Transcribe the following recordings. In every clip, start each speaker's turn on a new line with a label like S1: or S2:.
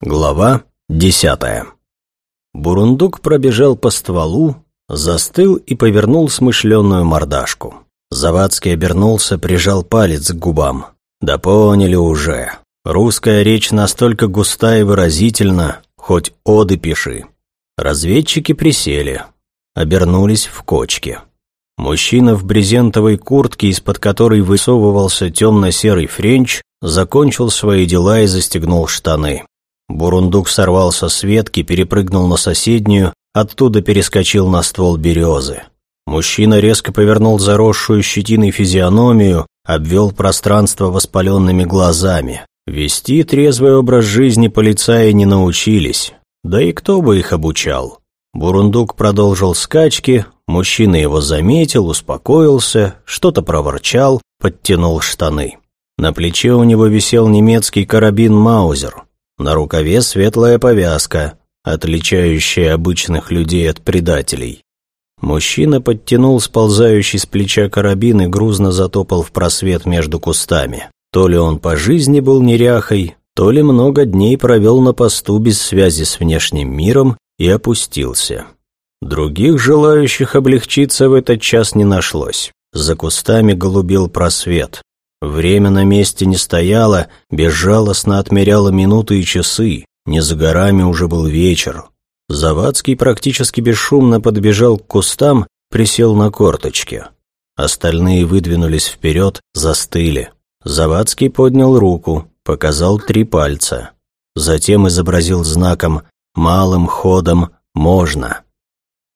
S1: Глава десятая Бурундук пробежал по стволу, застыл и повернул смышленную мордашку. Завадский обернулся, прижал палец к губам. «Да поняли уже. Русская речь настолько густая и выразительна, хоть оды пиши». Разведчики присели, обернулись в кочки. Мужчина в брезентовой куртке, из-под которой высовывался темно-серый френч, закончил свои дела и застегнул штаны. Бурундук сорвался с ветки, перепрыгнул на соседнюю, оттуда перескочил на ствол березы. Мужчина резко повернул заросшую щетиной физиономию, обвел пространство воспаленными глазами. Вести трезвый образ жизни полицаи не научились, да и кто бы их обучал. Бурундук продолжил скачки, мужчина его заметил, успокоился, что-то проворчал, подтянул штаны. На плече у него висел немецкий карабин «Маузер», на рукаве светлая повязка, отличающая обычных людей от предателей. Мужчина подтянул сползающий с плеча карабин и грузно затопал в просвет между кустами. То ли он по жизни был неряхой, то ли много дней провел на посту без связи с внешним миром и опустился. Других желающих облегчиться в этот час не нашлось. За кустами голубел просвет. Время на месте не стояло, безжалостно отмеряло минуты и часы, не за горами уже был вечер. Завадский практически бесшумно подбежал к кустам, присел на корточки. Остальные выдвинулись вперед, застыли. Завадский поднял руку, показал три пальца. Затем изобразил знаком «малым ходом можно».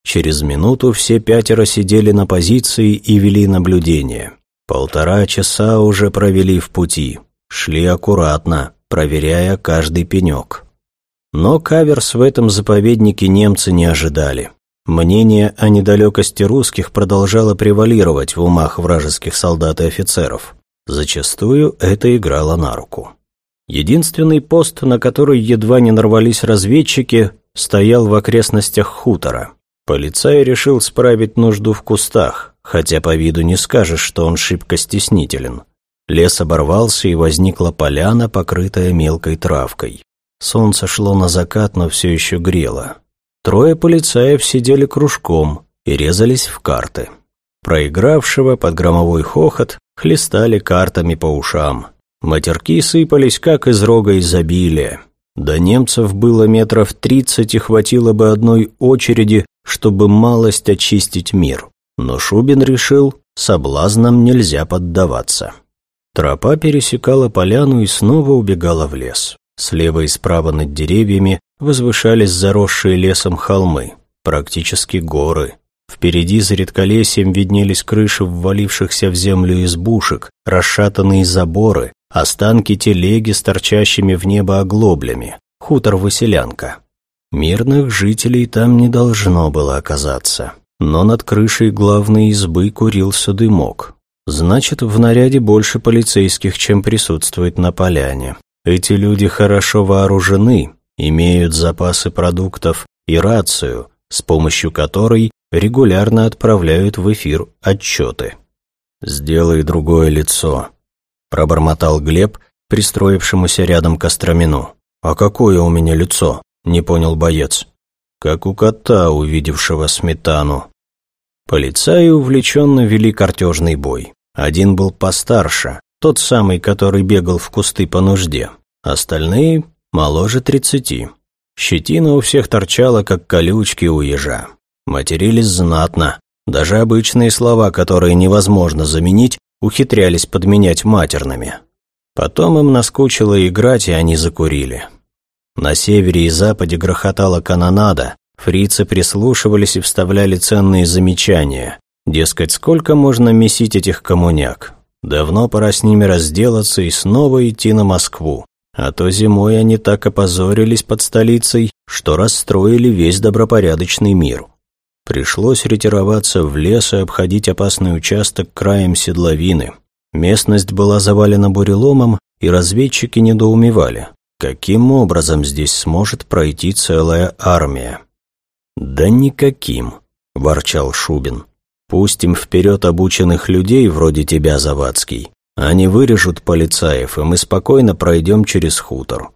S1: Через минуту все пятеро сидели на позиции и вели наблюдение. Полтора часа уже провели в пути, шли аккуратно, проверяя каждый пенек. Но каверс в этом заповеднике немцы не ожидали. Мнение о недалекости русских продолжало превалировать в умах вражеских солдат и офицеров. Зачастую это играло на руку. Единственный пост, на который едва не нарвались разведчики, стоял в окрестностях хутора. Полицай решил справить нужду в кустах, хотя по виду не скажешь, что он шибко стеснителен. Лес оборвался, и возникла поляна, покрытая мелкой травкой. Солнце шло на закат, но все еще грело. Трое полицаев сидели кружком и резались в карты. Проигравшего под громовой хохот хлестали картами по ушам. Матерки сыпались, как из рога изобилия. До немцев было метров тридцать и хватило бы одной очереди, чтобы малость очистить мир. Но Шубин решил, соблазнам нельзя поддаваться. Тропа пересекала поляну и снова убегала в лес. Слева и справа над деревьями возвышались заросшие лесом холмы, практически горы. Впереди за редколесьем виднелись крыши ввалившихся в землю избушек, расшатанные заборы, останки телеги с торчащими в небо оглоблями, хутор Василянка. Мирных жителей там не должно было оказаться но над крышей главной избы курился дымок. Значит, в наряде больше полицейских, чем присутствует на поляне. Эти люди хорошо вооружены, имеют запасы продуктов и рацию, с помощью которой регулярно отправляют в эфир отчеты. «Сделай другое лицо», – пробормотал Глеб, пристроившемуся рядом к Остромину. «А какое у меня лицо?» – не понял боец. «Как у кота, увидевшего сметану», Полицаи увлеченно вели картежный бой. Один был постарше, тот самый, который бегал в кусты по нужде. Остальные моложе тридцати. Щетина у всех торчала, как колючки у ежа. Матерились знатно. Даже обычные слова, которые невозможно заменить, ухитрялись подменять матерными. Потом им наскучило играть, и они закурили. На севере и западе грохотала канонада, Фрицы прислушивались и вставляли ценные замечания. Дескать, сколько можно месить этих коммуняк? Давно пора с ними разделаться и снова идти на Москву. А то зимой они так опозорились под столицей, что расстроили весь добропорядочный мир. Пришлось ретироваться в лес и обходить опасный участок краем седловины. Местность была завалена буреломом, и разведчики недоумевали, каким образом здесь сможет пройти целая армия. «Да никаким», – ворчал Шубин. «Пустим вперед обученных людей вроде тебя, Завадский. Они вырежут полицаев, и мы спокойно пройдем через хутор».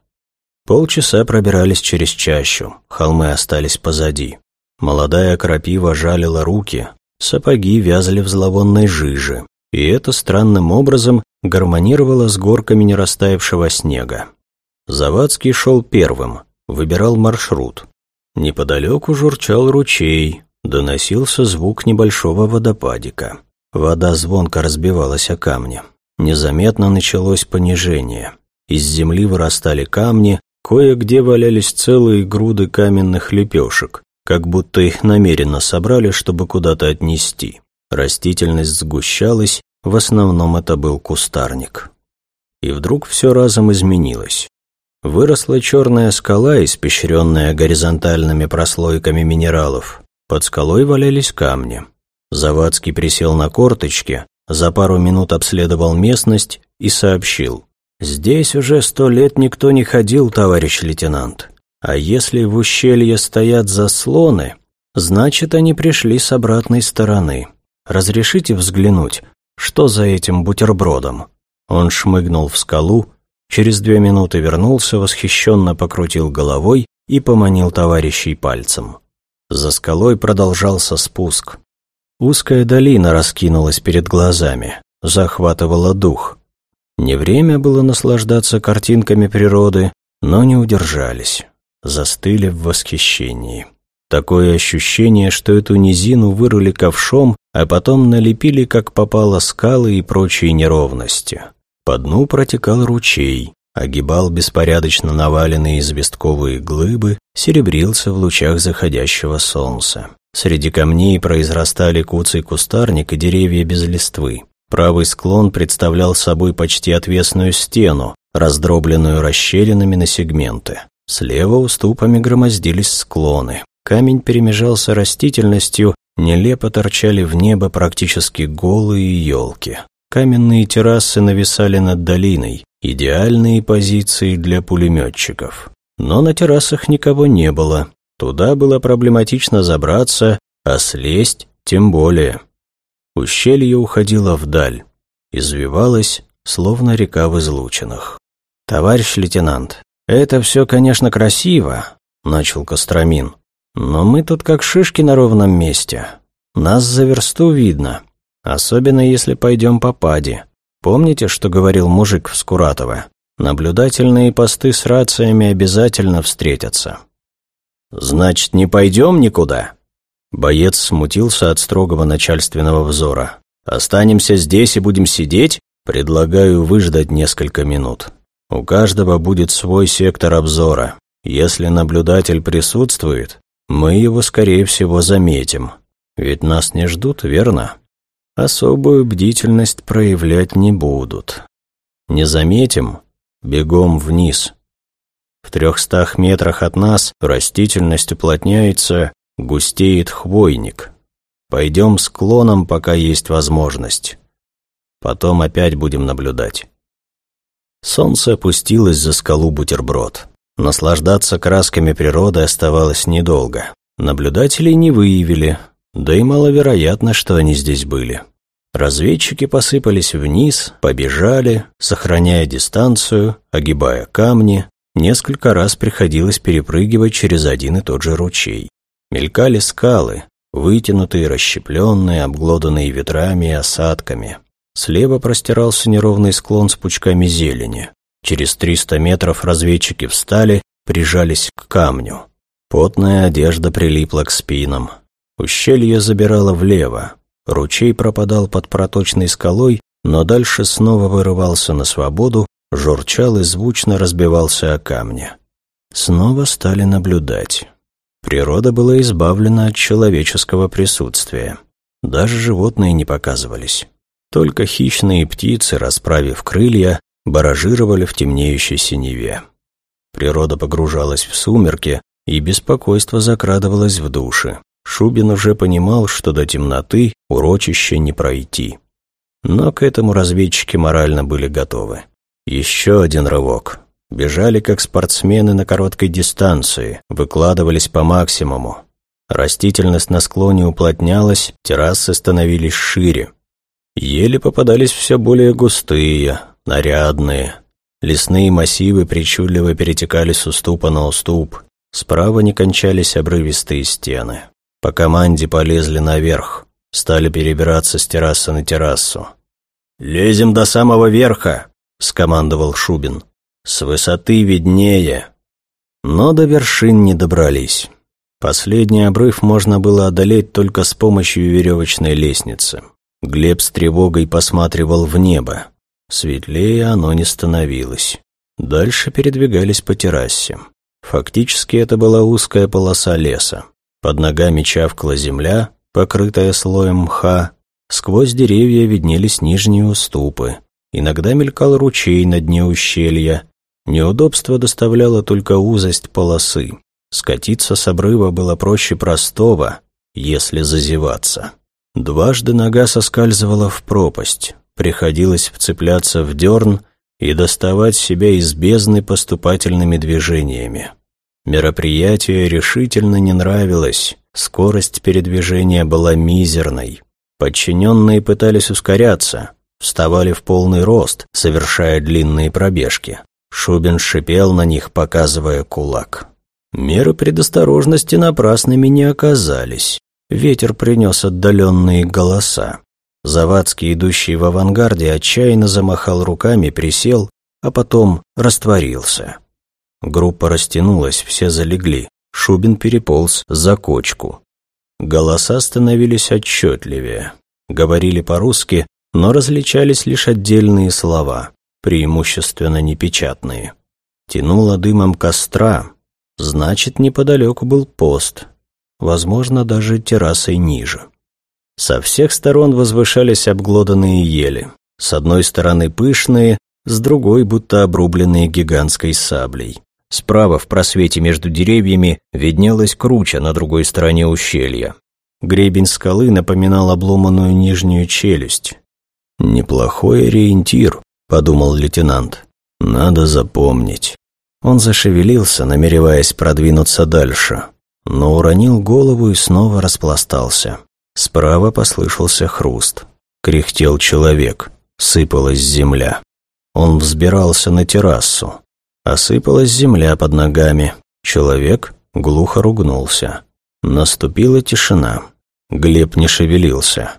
S1: Полчаса пробирались через чащу, холмы остались позади. Молодая крапива жалила руки, сапоги вязли в зловонной жиже, и это странным образом гармонировало с горками нерастаявшего снега. Завадский шел первым, выбирал маршрут. Неподалеку журчал ручей, доносился звук небольшого водопадика. Вода звонко разбивалась о камни. Незаметно началось понижение. Из земли вырастали камни, кое-где валялись целые груды каменных лепешек, как будто их намеренно собрали, чтобы куда-то отнести. Растительность сгущалась, в основном это был кустарник. И вдруг все разом изменилось. Выросла черная скала, испещренная горизонтальными прослойками минералов. Под скалой валялись камни. Завадский присел на корточки, за пару минут обследовал местность и сообщил. «Здесь уже сто лет никто не ходил, товарищ лейтенант. А если в ущелье стоят заслоны, значит, они пришли с обратной стороны. Разрешите взглянуть, что за этим бутербродом?» Он шмыгнул в скалу, через две минуты вернулся, восхищенно покрутил головой и поманил товарищей пальцем. За скалой продолжался спуск. Узкая долина раскинулась перед глазами, захватывала дух. Не время было наслаждаться картинками природы, но не удержались, застыли в восхищении. Такое ощущение, что эту низину вырыли ковшом, а потом налепили, как попало, скалы и прочие неровности. По дну протекал ручей, огибал беспорядочно наваленные известковые глыбы, серебрился в лучах заходящего солнца. Среди камней произрастали куцый кустарник и деревья без листвы. Правый склон представлял собой почти отвесную стену, раздробленную расщелинами на сегменты. Слева уступами громоздились склоны. Камень перемежался растительностью, нелепо торчали в небо практически голые елки. Каменные террасы нависали над долиной, идеальные позиции для пулеметчиков. Но на террасах никого не было. Туда было проблематично забраться, а слезть тем более. Ущелье уходило вдаль, извивалось, словно река в излучинах. «Товарищ лейтенант, это все, конечно, красиво», — начал Костромин. «Но мы тут как шишки на ровном месте. Нас за версту видно, особенно если пойдем по паде. Помните, что говорил мужик в Скуратово? Наблюдательные посты с рациями обязательно встретятся. «Значит, не пойдем никуда?» Боец смутился от строгого начальственного взора. «Останемся здесь и будем сидеть? Предлагаю выждать несколько минут. У каждого будет свой сектор обзора. Если наблюдатель присутствует, мы его, скорее всего, заметим. Ведь нас не ждут, верно?» Особую бдительность проявлять не будут. Не заметим — бегом вниз. В трехстах метрах от нас растительность уплотняется, густеет хвойник. Пойдем склоном, пока есть возможность. Потом опять будем наблюдать. Солнце опустилось за скалу бутерброд. Наслаждаться красками природы оставалось недолго. Наблюдателей не выявили, да и маловероятно, что они здесь были. Разведчики посыпались вниз, побежали, сохраняя дистанцию, огибая камни. Несколько раз приходилось перепрыгивать через один и тот же ручей. Мелькали скалы, вытянутые, расщепленные, обглоданные ветрами и осадками. Слева простирался неровный склон с пучками зелени. Через триста метров разведчики встали, прижались к камню. Потная одежда прилипла к спинам. Ущелье забирало влево. Ручей пропадал под проточной скалой, но дальше снова вырывался на свободу, журчал и звучно разбивался о камни. Снова стали наблюдать. Природа была избавлена от человеческого присутствия. Даже животные не показывались. Только хищные птицы, расправив крылья, баражировали в темнеющей синеве. Природа погружалась в сумерки, и беспокойство закрадывалось в души. Шубин уже понимал, что до темноты урочище не пройти. Но к этому разведчики морально были готовы. Еще один рывок. Бежали как спортсмены на короткой дистанции, выкладывались по максимуму. Растительность на склоне уплотнялась, террасы становились шире. Еле попадались все более густые, нарядные. Лесные массивы причудливо перетекали с уступа на уступ. Справа не кончались обрывистые стены. По команде полезли наверх, стали перебираться с террасы на террасу. «Лезем до самого верха!» — скомандовал Шубин. «С высоты виднее!» Но до вершин не добрались. Последний обрыв можно было одолеть только с помощью веревочной лестницы. Глеб с тревогой посматривал в небо. Светлее оно не становилось. Дальше передвигались по террасе. Фактически это была узкая полоса леса. Под ногами чавкала земля, покрытая слоем мха. Сквозь деревья виднелись нижние уступы. Иногда мелькал ручей на дне ущелья. Неудобство доставляла только узость полосы. Скатиться с обрыва было проще простого, если зазеваться. Дважды нога соскальзывала в пропасть, приходилось вцепляться в дерн и доставать себя из бездны поступательными движениями. Мероприятие решительно не нравилось, скорость передвижения была мизерной. Подчиненные пытались ускоряться, вставали в полный рост, совершая длинные пробежки. Шубин шипел на них, показывая кулак. Меры предосторожности напрасными не оказались. Ветер принес отдаленные голоса. Завадский, идущий в авангарде, отчаянно замахал руками, присел, а потом растворился. Группа растянулась, все залегли. Шубин переполз за кочку. Голоса становились отчетливее. Говорили по-русски, но различались лишь отдельные слова, преимущественно непечатные. Тянуло дымом костра, Значит, неподалеку был пост, возможно, даже террасой ниже. Со всех сторон возвышались обглоданные ели. С одной стороны пышные, с другой будто обрубленные гигантской саблей. Справа в просвете между деревьями виднелась круча на другой стороне ущелья. Гребень скалы напоминал обломанную нижнюю челюсть. «Неплохой ориентир», — подумал лейтенант. «Надо запомнить». Он зашевелился, намереваясь продвинуться дальше, но уронил голову и снова распластался. Справа послышался хруст. Кряхтел человек, сыпалась земля. Он взбирался на террасу. Осыпалась земля под ногами. Человек глухо ругнулся. Наступила тишина. Глеб не шевелился.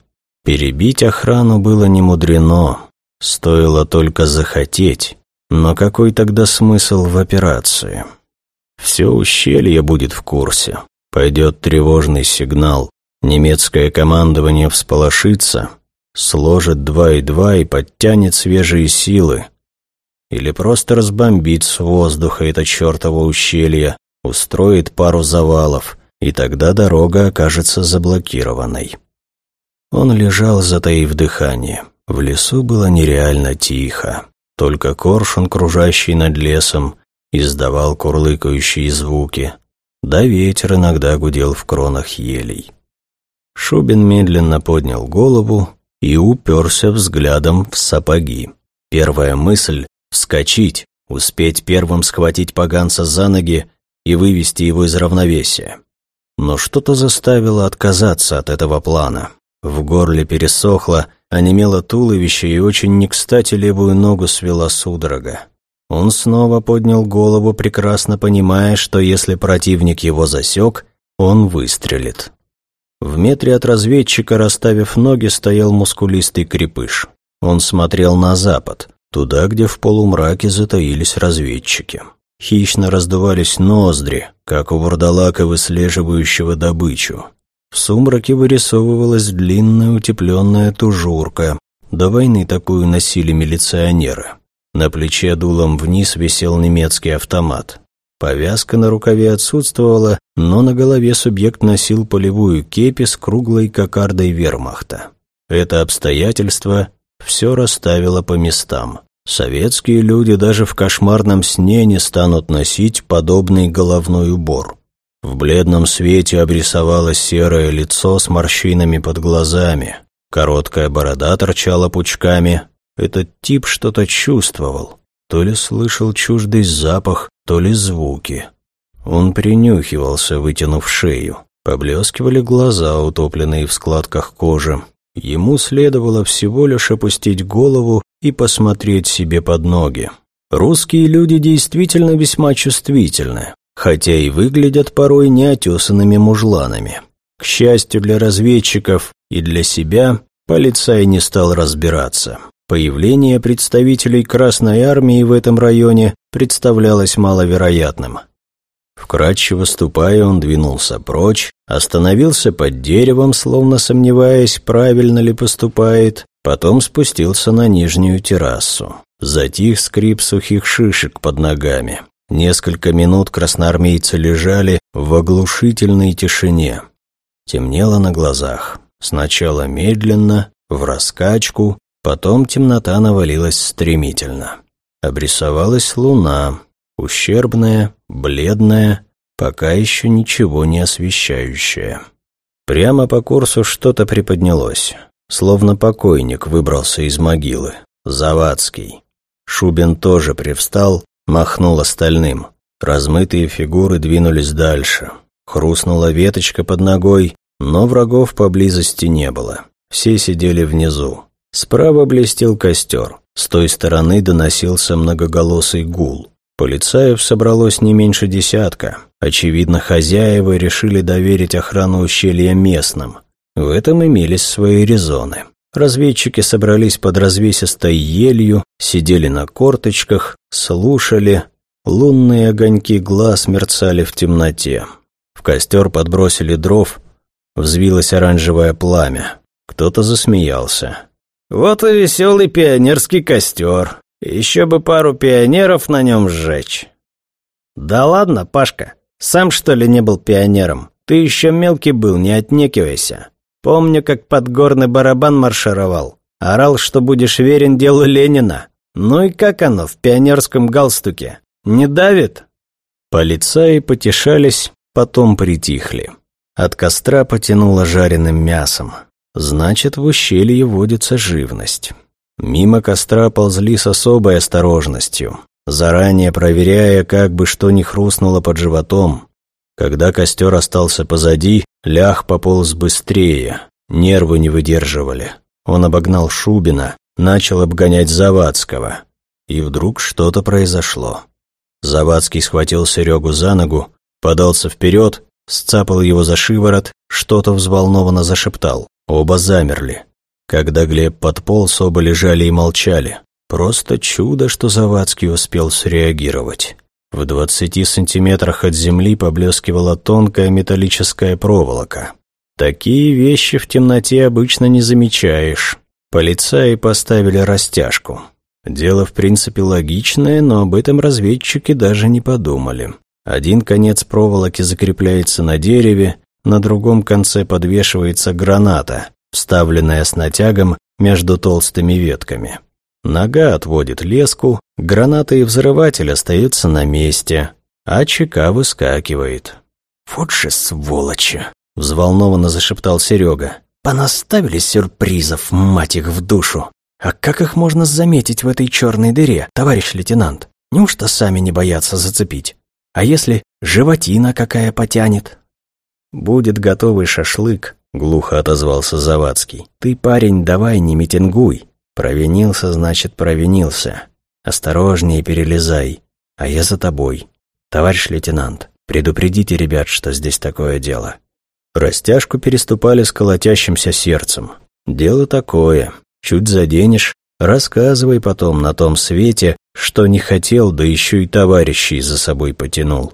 S1: Перебить охрану было немудрено. Стоило только захотеть. Но какой тогда смысл в операции? Все ущелье будет в курсе. Пойдет тревожный сигнал. Немецкое командование всполошится, сложит два и два и подтянет свежие силы. Или просто разбомбит с воздуха это чертово ущелье, устроит пару завалов, и тогда дорога окажется заблокированной. Он лежал, затаив дыхание. В лесу было нереально тихо. Только коршун, кружащий над лесом, издавал курлыкающие звуки, да ветер иногда гудел в кронах елей. Шубин медленно поднял голову и уперся взглядом в сапоги. Первая мысль — вскочить, успеть первым схватить поганца за ноги и вывести его из равновесия. Но что-то заставило отказаться от этого плана. В горле пересохло, онемело туловище и очень не кстати левую ногу свела судорога. Он снова поднял голову, прекрасно понимая, что если противник его засек, он выстрелит. В метре от разведчика, расставив ноги, стоял мускулистый крепыш. Он смотрел на запад, туда, где в полумраке затаились разведчики. Хищно раздувались ноздри, как у вурдалака, выслеживающего добычу. В сумраке вырисовывалась длинная утепленная тужурка. До войны такую носили милиционеры. На плече дулом вниз висел немецкий автомат. Повязка на рукаве отсутствовала, но на голове субъект носил полевую кепи с круглой кокардой вермахта. Это обстоятельство все расставило по местам. Советские люди даже в кошмарном сне не станут носить подобный головной убор. В бледном свете обрисовалось серое лицо с морщинами под глазами. Короткая борода торчала пучками. Этот тип что-то чувствовал. То ли слышал чуждый запах, то ли звуки. Он принюхивался, вытянув шею. Поблескивали глаза, утопленные в складках кожи. Ему следовало всего лишь опустить голову и посмотреть себе под ноги. Русские люди действительно весьма чувствительны, хотя и выглядят порой неотесанными мужланами. К счастью для разведчиков и для себя, полицай не стал разбираться. Появление представителей Красной Армии в этом районе представлялось маловероятным. Вкратчиво ступая, он двинулся прочь, остановился под деревом, словно сомневаясь, правильно ли поступает, потом спустился на нижнюю террасу. Затих скрип сухих шишек под ногами. Несколько минут красноармейцы лежали в оглушительной тишине. Темнело на глазах. Сначала медленно, в раскачку, потом темнота навалилась стремительно. Обрисовалась луна, ущербная, бледная, пока еще ничего не освещающая. Прямо по курсу что-то приподнялось, словно покойник выбрался из могилы. Завадский. Шубин тоже привстал, махнул остальным. Размытые фигуры двинулись дальше. Хрустнула веточка под ногой, но врагов поблизости не было. Все сидели внизу. Справа блестел костер. С той стороны доносился многоголосый гул. Полицаев собралось не меньше десятка. Очевидно, хозяева решили доверить охрану ущелья местным. В этом имелись свои резоны. Разведчики собрались под развесистой елью, сидели на корточках, слушали. Лунные огоньки глаз мерцали в темноте. В костер подбросили дров, взвилось оранжевое пламя. Кто-то засмеялся. «Вот и веселый пионерский костер. Еще бы пару пионеров на нем сжечь». «Да ладно, Пашка, сам что ли не был пионером? Ты еще мелкий был, не отнекивайся. Помню, как подгорный барабан маршировал. Орал, что будешь верен делу Ленина. Ну и как оно в пионерском галстуке? Не давит?» Полицаи потешались, потом притихли. От костра потянуло жареным мясом. Значит, в ущелье водится живность. Мимо костра ползли с особой осторожностью, заранее проверяя, как бы что ни хрустнуло под животом. Когда костер остался позади, лях пополз быстрее, нервы не выдерживали. Он обогнал Шубина, начал обгонять Завадского. И вдруг что-то произошло. Завадский схватил Серегу за ногу, подался вперед, сцапал его за шиворот, что-то взволнованно зашептал. Оба замерли. Когда Глеб подполз, оба лежали и молчали. Просто чудо, что Завадский успел среагировать. В двадцати сантиметрах от земли поблескивала тонкая металлическая проволока. Такие вещи в темноте обычно не замечаешь. Полицаи поставили растяжку. Дело в принципе логичное, но об этом разведчики даже не подумали. Один конец проволоки закрепляется на дереве, на другом конце подвешивается граната, вставленная с натягом между толстыми ветками. Нога отводит леску, граната и взрыватель остаются на месте, а чека выскакивает. «Вот же сволочи!» — взволнованно зашептал Серега. «Понаставили сюрпризов, мать их в душу! А как их можно заметить в этой черной дыре, товарищ лейтенант? Неужто сами не боятся зацепить? А если животина какая потянет?» «Будет готовый шашлык», — глухо отозвался Завадский. «Ты, парень, давай не митингуй. Провинился, значит, провинился. Осторожнее перелезай, а я за тобой. Товарищ лейтенант, предупредите ребят, что здесь такое дело». Растяжку переступали с колотящимся сердцем. «Дело такое. Чуть заденешь, рассказывай потом на том свете, что не хотел, да еще и товарищей за собой потянул».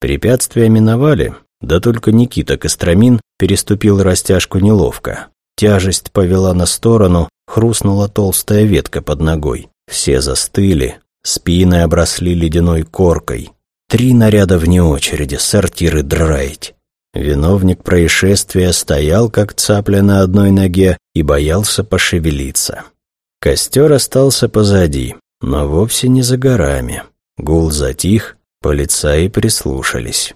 S1: Препятствия миновали, да только Никита Костромин переступил растяжку неловко. Тяжесть повела на сторону, хрустнула толстая ветка под ногой. Все застыли, спины обросли ледяной коркой. Три наряда вне очереди, сортиры драить. Виновник происшествия стоял, как цапля на одной ноге, и боялся пошевелиться. Костер остался позади, но вовсе не за горами. Гул затих, полицаи прислушались.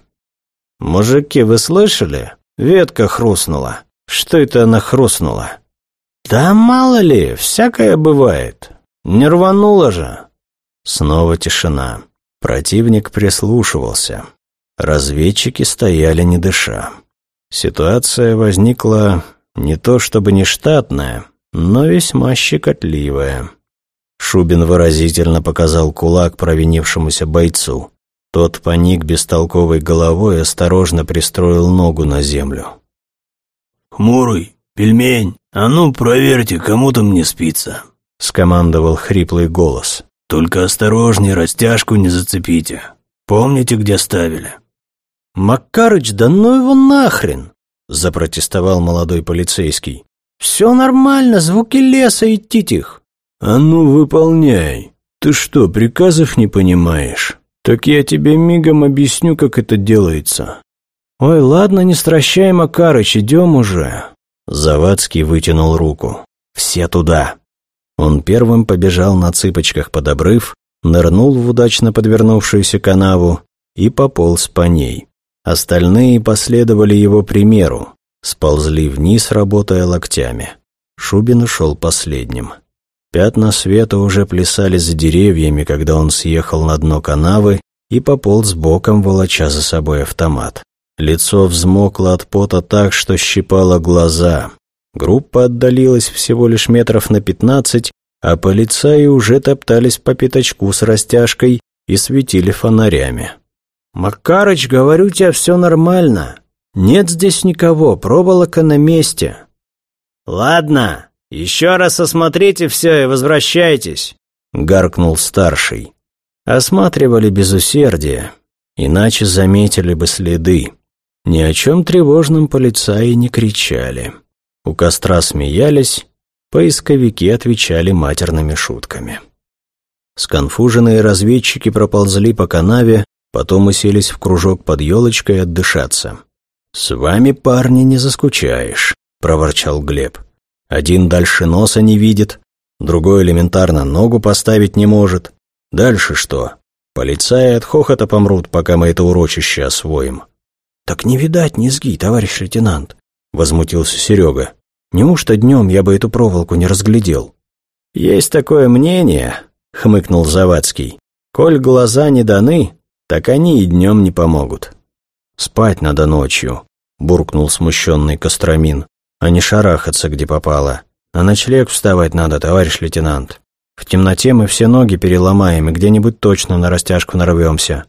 S1: «Мужики, вы слышали? Ветка хрустнула. Что это она хрустнула?» «Да мало ли, всякое бывает. Не рвануло же». Снова тишина. Противник прислушивался. Разведчики стояли не дыша. Ситуация возникла не то чтобы нештатная, но весьма щекотливая. Шубин выразительно показал кулак провинившемуся бойцу. Тот поник бестолковой головой и осторожно пристроил ногу на землю.
S2: «Хмурый, пельмень, а ну проверьте, кому там не спится», — скомандовал хриплый голос. «Только осторожней, растяжку не зацепите. Помните, где ставили?»
S1: «Макарыч, да ну его нахрен!» — запротестовал молодой полицейский. «Все нормально, звуки леса, идти тих».
S2: «А ну, выполняй. Ты что, приказов не понимаешь? Так я тебе мигом объясню, как это делается».
S1: «Ой, ладно, не стращай, Макарыч, идем уже». Завадский вытянул руку. «Все туда». Он первым побежал на цыпочках под обрыв, нырнул в удачно подвернувшуюся канаву и пополз по ней. Остальные последовали его примеру, сползли вниз, работая локтями. Шубин ушел последним. Пятна света уже плясали за деревьями, когда он съехал на дно канавы и пополз боком, волоча за собой автомат. Лицо взмокло от пота так, что щипало глаза. Группа отдалилась всего лишь метров на пятнадцать, а полицаи уже топтались по пятачку с растяжкой и светили фонарями. «Макарыч, говорю тебе, все нормально. Нет здесь никого, проволока на месте». «Ладно, еще раз осмотрите все и возвращайтесь», — гаркнул старший. Осматривали без усердия, иначе заметили бы следы. Ни о чем тревожном полицаи не кричали. У костра смеялись, поисковики отвечали матерными шутками. Сконфуженные разведчики проползли по канаве, потом уселись в кружок под елочкой отдышаться. «С вами, парни, не заскучаешь», — проворчал Глеб. Один дальше носа не видит, другой элементарно ногу поставить не может. Дальше что? Полицаи от хохота помрут, пока мы это урочище освоим. «Так не видать низги, товарищ лейтенант», — возмутился Серега. «Неужто днем я бы эту проволоку не разглядел?» «Есть такое мнение», — хмыкнул Завадский. «Коль глаза не даны, так они и днем не помогут». «Спать надо ночью», — буркнул смущенный Костромин а не шарахаться, где попало. На ночлег вставать надо, товарищ лейтенант. В темноте мы все ноги переломаем и где-нибудь точно на растяжку нарвемся».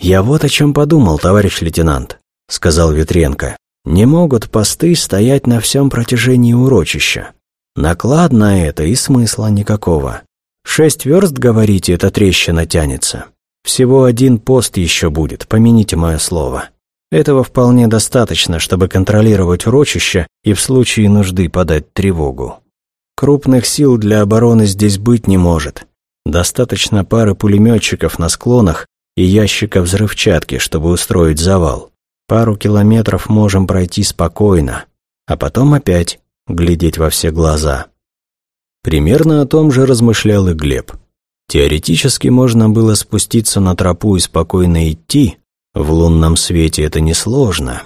S1: «Я вот о чем подумал, товарищ лейтенант», — сказал Ветренко. «Не могут посты стоять на всем протяжении урочища. Наклад на это и смысла никакого. Шесть верст, говорите, эта трещина тянется. Всего один пост еще будет, помяните мое слово. Этого вполне достаточно, чтобы контролировать урочище и в случае нужды подать тревогу. Крупных сил для обороны здесь быть не может. Достаточно пары пулеметчиков на склонах и ящика взрывчатки, чтобы устроить завал. Пару километров можем пройти спокойно, а потом опять глядеть во все глаза. Примерно о том же размышлял и Глеб. Теоретически можно было спуститься на тропу и спокойно идти, в лунном свете это несложно,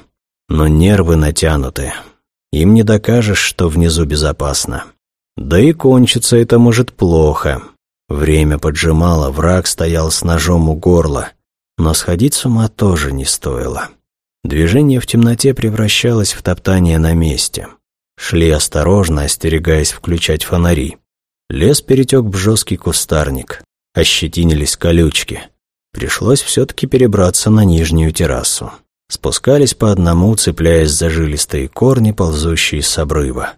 S1: но нервы натянуты. Им не докажешь, что внизу безопасно. Да и кончится это может плохо. Время поджимало, враг стоял с ножом у горла. Но сходить с ума тоже не стоило. Движение в темноте превращалось в топтание на месте. Шли осторожно, остерегаясь включать фонари. Лес перетек в жесткий кустарник. Ощетинились колючки. Пришлось все-таки перебраться на нижнюю террасу. Спускались по одному, цепляясь за жилистые корни, ползущие с обрыва.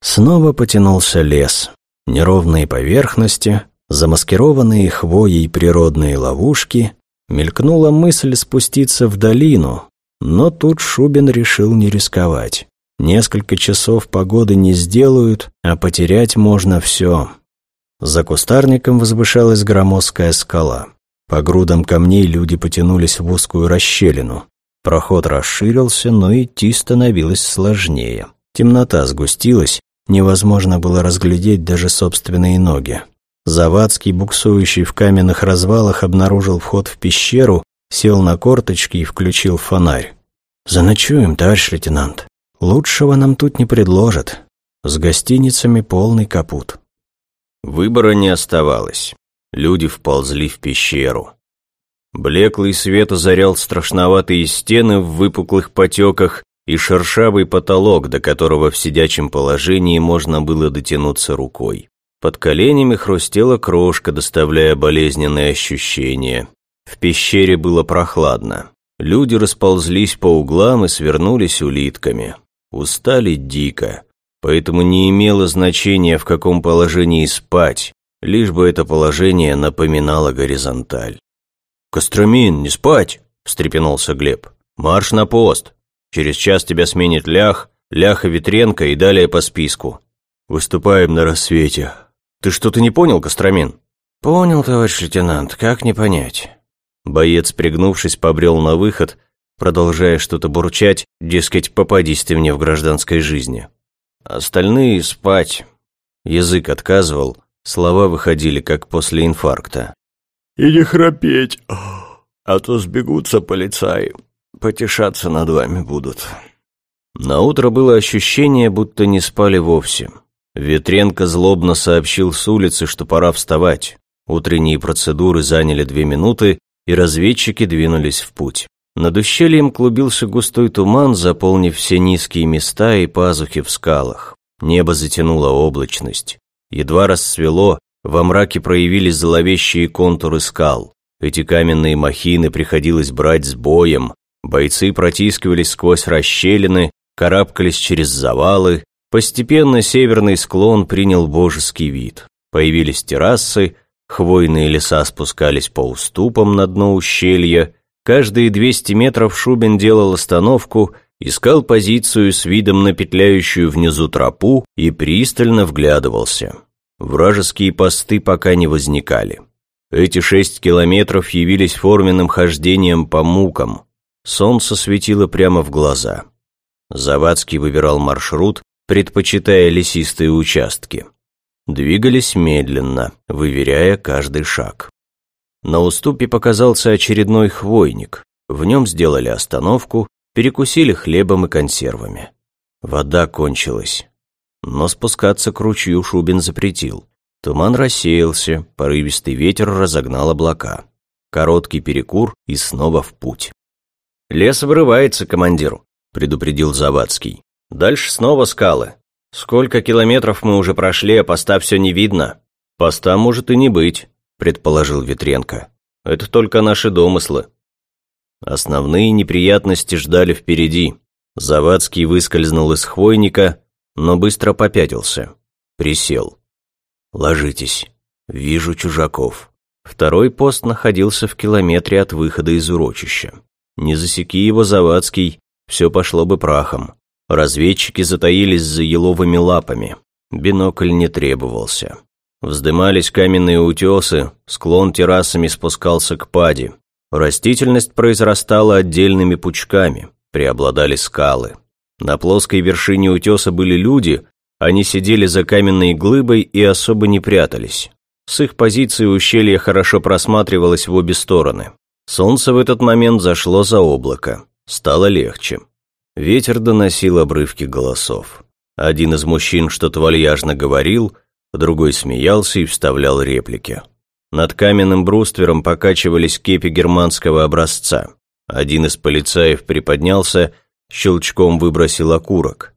S1: Снова потянулся лес. Неровные поверхности, замаскированные хвоей природные ловушки. Мелькнула мысль спуститься в долину, но тут Шубин решил не рисковать. Несколько часов погоды не сделают, а потерять можно все. За кустарником возвышалась громоздкая скала. По грудам камней люди потянулись в узкую расщелину. Проход расширился, но идти становилось сложнее. Темнота сгустилась, невозможно было разглядеть даже собственные ноги. Завадский, буксующий в каменных развалах, обнаружил вход в пещеру, сел на корточки и включил фонарь. «Заночуем, товарищ лейтенант. Лучшего нам тут не предложат. С гостиницами полный капут».
S3: Выбора не оставалось. Люди вползли в пещеру. Блеклый свет озарял страшноватые стены в выпуклых потеках и шершавый потолок, до которого в сидячем положении можно было дотянуться рукой. Под коленями хрустела крошка, доставляя болезненные ощущения. В пещере было прохладно. Люди расползлись по углам и свернулись улитками. Устали дико, поэтому не имело значения, в каком положении спать, лишь бы это положение напоминало горизонталь. «Костромин, не спать!» – встрепенулся Глеб. «Марш на пост! Через час тебя сменит Лях, Лях и Ветренко и далее по списку. Выступаем на рассвете. Ты что-то не понял, Костромин?» «Понял, товарищ лейтенант, как не понять?» Боец, пригнувшись, побрел на выход, продолжая что-то бурчать, дескать, попадись ты мне в гражданской жизни. Остальные спать. Язык отказывал, слова выходили, как после инфаркта.
S2: «И не храпеть, а то сбегутся полицаи, потешаться над вами будут».
S3: На утро было ощущение, будто не спали вовсе. Ветренко злобно сообщил с улицы, что пора вставать. Утренние процедуры заняли две минуты, и разведчики двинулись в путь. Над ущельем клубился густой туман, заполнив все низкие места и пазухи в скалах. Небо затянуло облачность. Едва рассвело, во мраке проявились зловещие контуры скал. Эти каменные махины приходилось брать с боем. Бойцы протискивались сквозь расщелины, карабкались через завалы. Постепенно северный склон принял божеский вид. Появились террасы, Хвойные леса спускались по уступам на дно ущелья. Каждые 200 метров Шубин делал остановку, искал позицию с видом на петляющую внизу тропу и пристально вглядывался. Вражеские посты пока не возникали. Эти шесть километров явились форменным хождением по мукам. Солнце светило прямо в глаза. Завадский выбирал маршрут, предпочитая лесистые участки. Двигались медленно, выверяя каждый шаг. На уступе показался очередной хвойник. В нем сделали остановку, перекусили хлебом и консервами. Вода кончилась. Но спускаться к ручью Шубин запретил. Туман рассеялся, порывистый ветер разогнал облака. Короткий перекур и снова в путь. «Лес вырывается, командир», — предупредил Завадский. «Дальше снова скалы. «Сколько километров мы уже прошли, а поста все не видно?» «Поста может и не быть», – предположил Ветренко. «Это только наши домыслы». Основные неприятности ждали впереди. Завадский выскользнул из хвойника, но быстро попятился. Присел. «Ложитесь. Вижу чужаков». Второй пост находился в километре от выхода из урочища. Не засеки его Завадский, все пошло бы прахом. Разведчики затаились за еловыми лапами. Бинокль не требовался. Вздымались каменные утесы, склон террасами спускался к паде. Растительность произрастала отдельными пучками, преобладали скалы. На плоской вершине утеса были люди, они сидели за каменной глыбой и особо не прятались. С их позиции ущелье хорошо просматривалось в обе стороны. Солнце в этот момент зашло за облако. Стало легче. Ветер доносил обрывки голосов. Один из мужчин что-то вальяжно говорил, другой смеялся и вставлял реплики. Над каменным бруствером покачивались кепи германского образца. Один из полицаев приподнялся, щелчком выбросил окурок.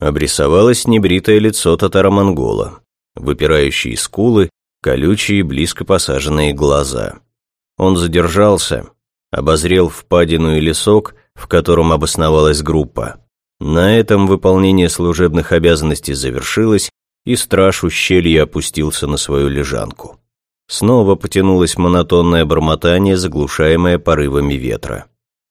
S3: Обрисовалось небритое лицо татаро-монгола, выпирающие скулы, колючие близко посаженные глаза. Он задержался, обозрел впадину и лесок, в котором обосновалась группа. На этом выполнение служебных обязанностей завершилось, и страж ущелья опустился на свою лежанку. Снова потянулось монотонное бормотание, заглушаемое порывами ветра.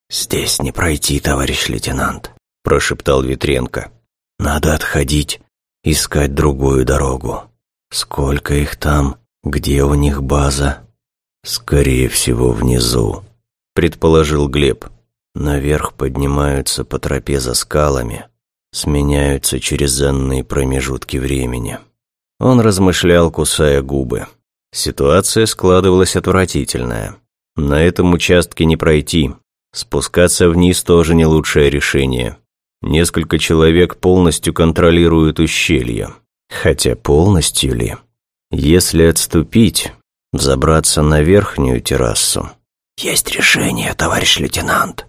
S1: «Здесь не пройти, товарищ лейтенант», – прошептал Ветренко. «Надо отходить, искать другую дорогу. Сколько их там? Где у них база?» «Скорее всего, внизу», – предположил Глеб. Наверх поднимаются по тропе за скалами, сменяются через занные промежутки времени. Он размышлял, кусая губы. Ситуация складывалась отвратительная. На этом участке не пройти. Спускаться вниз тоже не лучшее решение. Несколько человек полностью контролируют ущелье. Хотя полностью ли? Если отступить, взобраться на верхнюю террасу.
S4: «Есть решение, товарищ лейтенант»,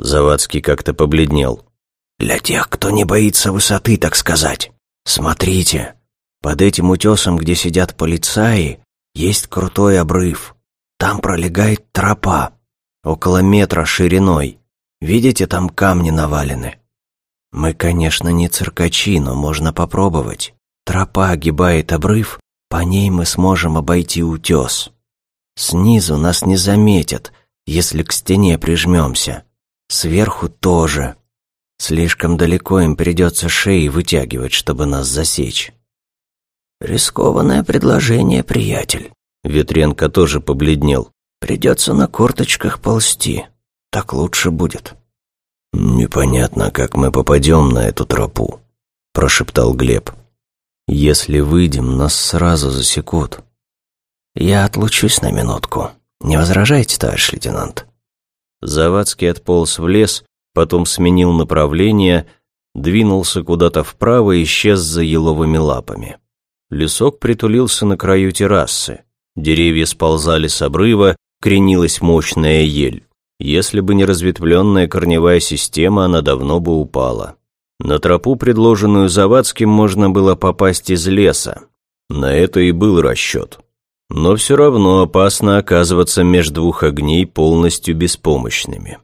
S3: Завадский как-то побледнел.
S4: «Для тех, кто не боится высоты, так сказать. Смотрите, Под этим утесом, где сидят полицаи, есть крутой обрыв. Там пролегает тропа, около метра шириной. Видите, там камни навалены. Мы, конечно, не циркачи, но можно попробовать. Тропа огибает обрыв, по ней мы сможем обойти утес. Снизу нас не заметят, если к стене прижмемся. Сверху тоже. Слишком далеко им придется шеи вытягивать, чтобы нас засечь. Рискованное предложение, приятель.
S3: Ветренко тоже побледнел.
S4: Придется на корточках ползти. Так лучше будет.
S1: Непонятно, как мы попадем на эту тропу, прошептал Глеб. Если выйдем, нас сразу засекут.
S4: Я отлучусь на минутку. Не возражаете, товарищ лейтенант?
S3: Завадский отполз в лес, потом сменил направление, двинулся куда-то вправо и исчез за еловыми лапами. Лесок притулился на краю террасы. Деревья сползали с обрыва, кренилась мощная ель. Если бы не разветвленная корневая система, она давно бы упала. На тропу, предложенную Завадским, можно было попасть из леса. На это и был расчет. Но все равно опасно оказываться между двух огней полностью беспомощными.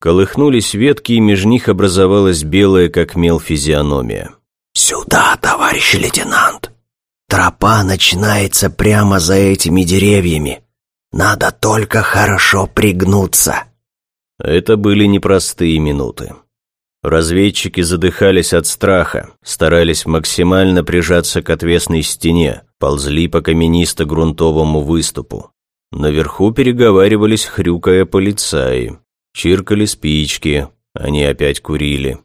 S3: Колыхнулись ветки, и меж них образовалась белая, как мел, физиономия.
S4: «Сюда, товарищ лейтенант! Тропа начинается прямо за этими деревьями. Надо только хорошо пригнуться».
S3: Это были непростые минуты. Разведчики задыхались от страха, старались максимально прижаться к отвесной стене, ползли по каменисто-грунтовому выступу. Наверху переговаривались, хрюкая полицаи. Чиркали спички, они опять курили.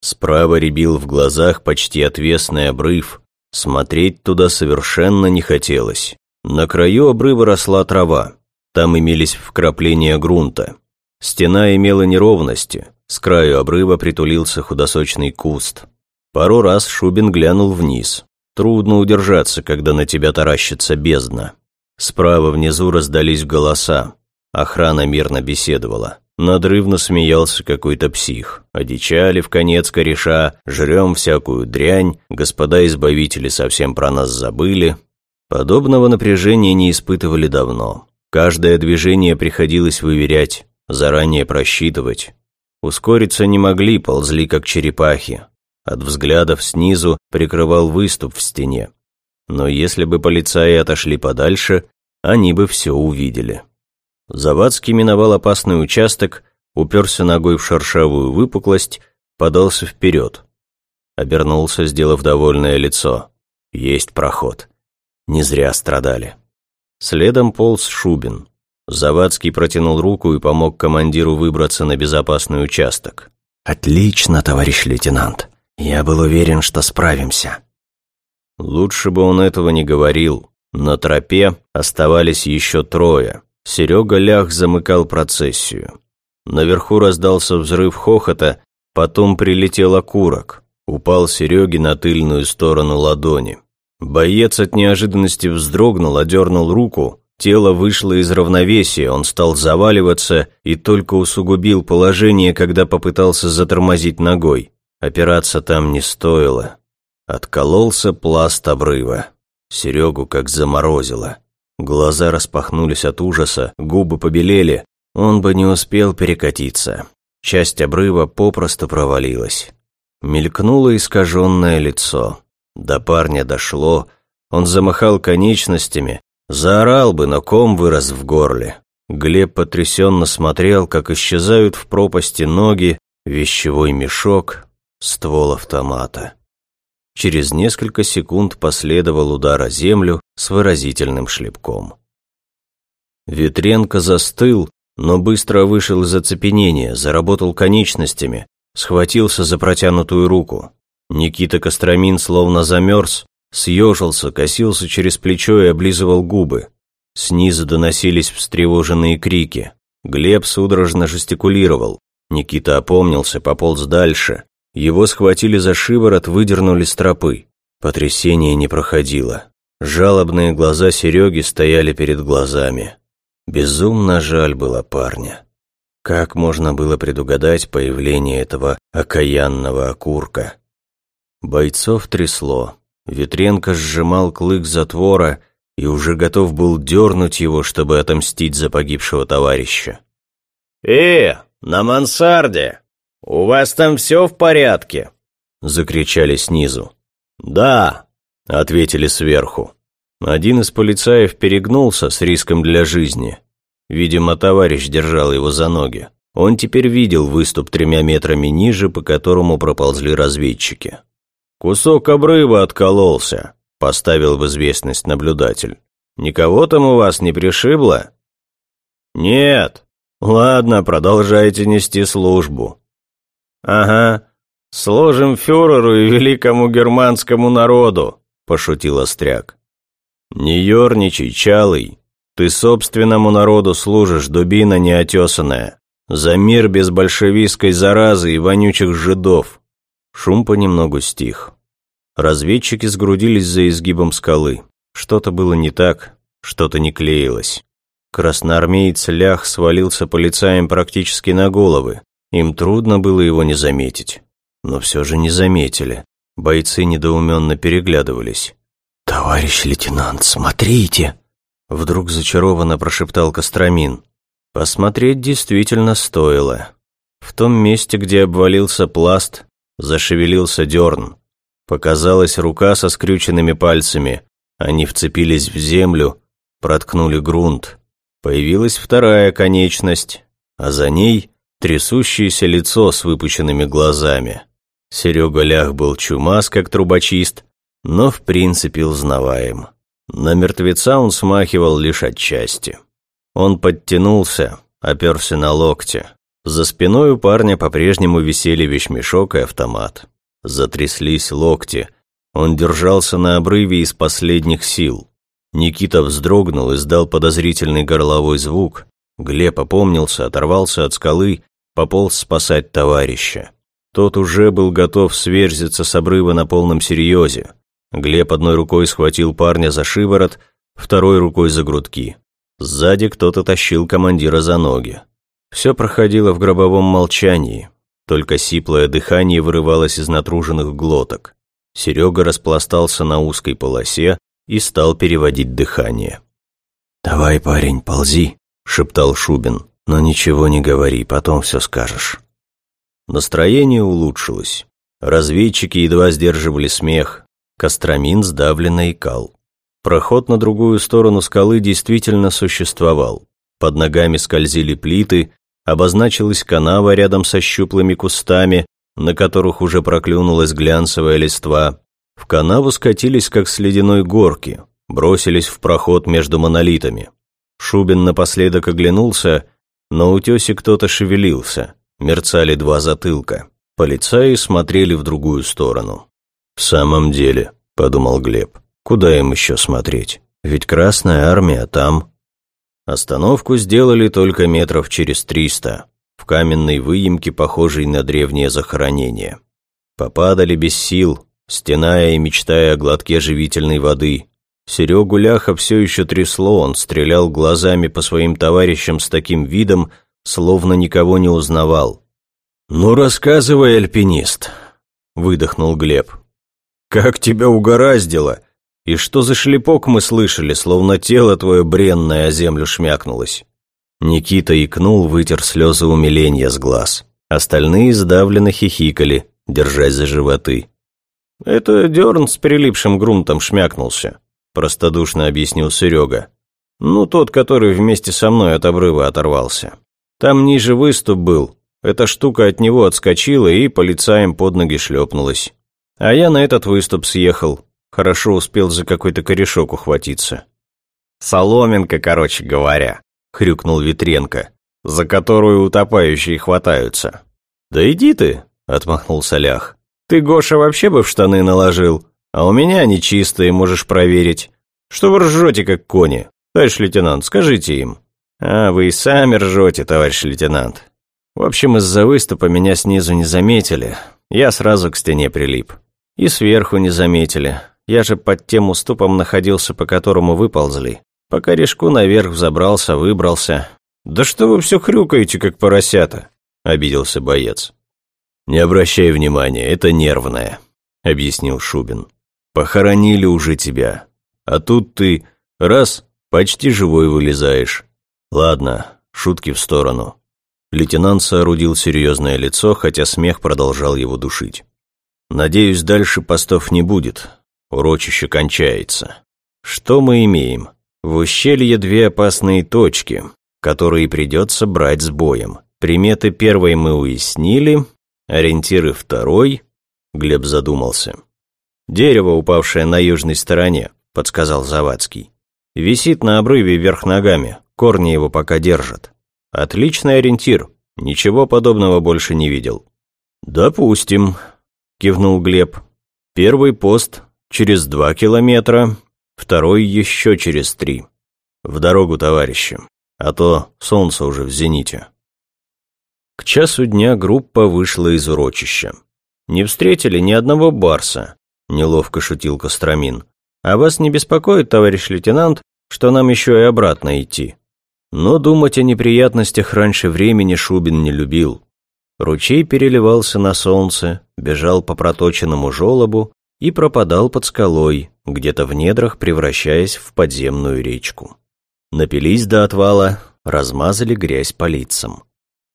S3: Справа рябил в глазах почти отвесный обрыв. Смотреть туда совершенно не хотелось. На краю обрыва росла трава. Там имелись вкрапления грунта. Стена имела неровности. С краю обрыва притулился худосочный куст. Пару раз Шубин глянул вниз. Трудно удержаться, когда на тебя таращится бездна. Справа внизу раздались голоса. Охрана мирно беседовала. Надрывно смеялся какой-то псих. Одичали в конец кореша, жрем всякую дрянь, господа избавители совсем про нас забыли. Подобного напряжения не испытывали давно. Каждое движение приходилось выверять, заранее просчитывать. Ускориться не могли, ползли как черепахи. От взглядов снизу прикрывал выступ в стене. Но если бы полицаи отошли подальше, они бы все увидели. Завадский миновал опасный участок, уперся ногой в шершавую выпуклость, подался вперед. Обернулся, сделав довольное лицо. Есть проход. Не зря страдали. Следом полз Шубин. Завадский протянул руку и помог командиру выбраться на безопасный участок.
S4: «Отлично, товарищ лейтенант. Я был уверен, что справимся».
S3: Лучше бы он этого не говорил. На тропе оставались еще трое. Серега Лях замыкал процессию. Наверху раздался взрыв хохота, потом прилетел окурок. Упал Сереге на тыльную сторону ладони. Боец от неожиданности вздрогнул, одернул руку, тело вышло из равновесия, он стал заваливаться и только усугубил положение, когда попытался затормозить ногой. Опираться там не стоило. Откололся пласт обрыва. Серегу как заморозило. Глаза распахнулись от ужаса, губы побелели. Он бы не успел перекатиться. Часть обрыва попросту провалилась. Мелькнуло искаженное лицо. До парня дошло. Он замахал конечностями. Заорал бы, но ком вырос в горле. Глеб потрясенно смотрел, как исчезают в пропасти ноги, вещевой мешок, ствол автомата. Через несколько секунд последовал удар о землю с выразительным шлепком. Ветренко застыл, но быстро вышел из оцепенения, заработал конечностями, схватился за протянутую руку. Никита Костромин словно замерз, съежился, косился через плечо и облизывал губы. Снизу доносились встревоженные крики. Глеб судорожно жестикулировал. Никита опомнился, пополз дальше. Его схватили за шиворот, выдернули с тропы. Потрясение не проходило. Жалобные глаза Сереги стояли перед глазами. Безумно жаль было парня. Как можно было предугадать появление этого окаянного окурка? Бойцов трясло. Ветренко сжимал клык затвора и уже готов был дернуть его, чтобы отомстить за погибшего товарища. «Э, на мансарде! У вас там все в порядке?» — закричали снизу. «Да», — ответили сверху. Один из полицаев перегнулся с риском для жизни. Видимо, товарищ держал его за ноги. Он теперь видел выступ тремя метрами ниже, по которому проползли разведчики. «Кусок обрыва откололся», — поставил в известность наблюдатель. «Никого там у вас не пришибло?» «Нет. Ладно, продолжайте нести службу». «Ага. Сложим фюреру и великому германскому народу», — пошутил Остряк. «Не ерничай, Чалый. Ты собственному народу служишь, дубина неотесанная. За мир без большевистской заразы и вонючих жидов. Шум понемногу стих. Разведчики сгрудились за изгибом скалы. Что-то было не так, что-то не клеилось. Красноармеец Лях свалился полицаям практически на головы. Им трудно было его не заметить. Но все же не заметили. Бойцы недоуменно переглядывались.
S4: «Товарищ лейтенант, смотрите!»
S3: Вдруг зачарованно прошептал Костромин. Посмотреть действительно стоило. В том месте, где обвалился пласт, Зашевелился дерн. Показалась рука со скрюченными пальцами. Они вцепились в землю, проткнули грунт. Появилась вторая конечность, а за ней трясущееся лицо с выпученными глазами. Серега Лях был чумас, как трубочист, но в принципе узнаваем. На мертвеца он смахивал лишь отчасти. Он подтянулся, оперся на локте. За спиной у парня по-прежнему висели вещмешок и автомат. Затряслись локти. Он держался на обрыве из последних сил. Никита вздрогнул и сдал подозрительный горловой звук. Глеб опомнился, оторвался от скалы, пополз спасать товарища. Тот уже был готов сверзиться с обрыва на полном серьезе. Глеб одной рукой схватил парня за шиворот, второй рукой за грудки. Сзади кто-то тащил командира за ноги. Все проходило в гробовом молчании, только сиплое дыхание вырывалось из натруженных глоток. Серега распластался на узкой полосе и стал переводить дыхание.
S4: «Давай, парень, ползи», — шептал Шубин, «но ничего не говори, потом все скажешь».
S3: Настроение улучшилось. Разведчики едва сдерживали смех. Костромин сдавленно икал. Проход на другую сторону скалы действительно существовал. Под ногами скользили плиты, обозначилась канава рядом со щуплыми кустами, на которых уже проклюнулась глянцевая листва. В канаву скатились, как с ледяной горки, бросились в проход между монолитами. Шубин напоследок оглянулся, на утесе кто-то шевелился, мерцали два затылка. Полицаи смотрели в другую сторону. «В самом деле», — подумал Глеб, — «куда им еще смотреть? Ведь Красная Армия там, Остановку сделали только метров через триста, в каменной выемке, похожей на древнее захоронение. Попадали без сил, стеная и мечтая о глотке живительной воды. Серегу Ляха все еще трясло, он стрелял глазами по своим товарищам с таким видом, словно никого не узнавал. «Ну, рассказывай, альпинист», — выдохнул Глеб. «Как тебя угораздило!» И что за шлепок мы слышали, словно тело твое бренное о землю шмякнулось?» Никита икнул, вытер слезы умиления с глаз. Остальные сдавленно хихикали, держась за животы. «Это дерн с прилипшим грунтом шмякнулся», – простодушно объяснил Серега. «Ну, тот, который вместе со мной от обрыва оторвался. Там ниже выступ был. Эта штука от него отскочила и полицаем под ноги шлепнулась. А я на этот выступ съехал, Хорошо успел за какой-то корешок ухватиться. «Соломинка, короче говоря», — хрюкнул Витренко, «за которую утопающие хватаются». «Да иди ты», — отмахнулся Лях. «Ты, Гоша, вообще бы в штаны наложил, а у меня они чистые, можешь проверить. Что вы ржете, как кони? Товарищ лейтенант, скажите им». «А, вы и сами ржете, товарищ лейтенант». В общем, из-за выступа меня снизу не заметили. Я сразу к стене прилип. И сверху не заметили. Я же под тем уступом находился, по которому выползли. По корешку наверх взобрался, выбрался. «Да что вы все хрюкаете, как поросята?» — обиделся боец. «Не обращай внимания, это нервное», — объяснил Шубин. Похоронили уже тебя. А тут ты, раз, почти живой вылезаешь. Ладно, шутки в сторону. Лейтенант соорудил серьезное лицо, хотя смех продолжал его душить. Надеюсь, дальше постов не будет. Урочище кончается. Что мы имеем? В ущелье две опасные точки, которые придется брать с боем. Приметы первой мы уяснили, ориентиры второй. Глеб задумался. «Дерево, упавшее на южной стороне», — подсказал Завадский. «Висит на обрыве вверх ногами, корни его пока держат. Отличный ориентир, ничего подобного больше не видел». «Допустим», — кивнул Глеб. «Первый пост через два километра, второй еще через три. В дорогу, товарищи, а то солнце уже в зените». К часу дня группа вышла из урочища. Не встретили ни одного барса, неловко шутил Костромин. А вас не беспокоит, товарищ лейтенант, что нам еще и обратно идти? Но думать о неприятностях раньше времени Шубин не любил. Ручей переливался на солнце, бежал по проточенному желобу и пропадал под скалой, где-то в недрах превращаясь в подземную речку. Напились до отвала, размазали грязь по лицам.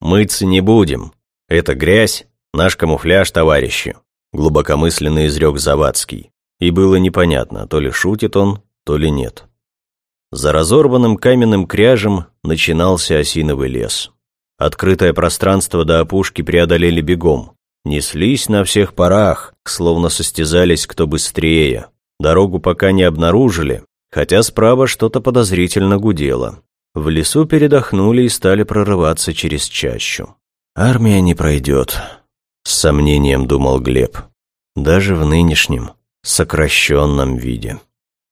S3: «Мыться не будем. Это грязь, наш камуфляж, товарищи», глубокомысленно изрек Завадский. И было непонятно, то ли шутит он, то ли нет. За разорванным каменным кряжем начинался осиновый лес. Открытое пространство до опушки преодолели бегом. Неслись на всех парах, словно состязались кто быстрее. Дорогу пока не обнаружили, хотя справа что-то подозрительно гудело. В лесу передохнули и стали прорываться через чащу. «Армия не пройдет», — с сомнением думал Глеб. «Даже в нынешнем, сокращенном виде».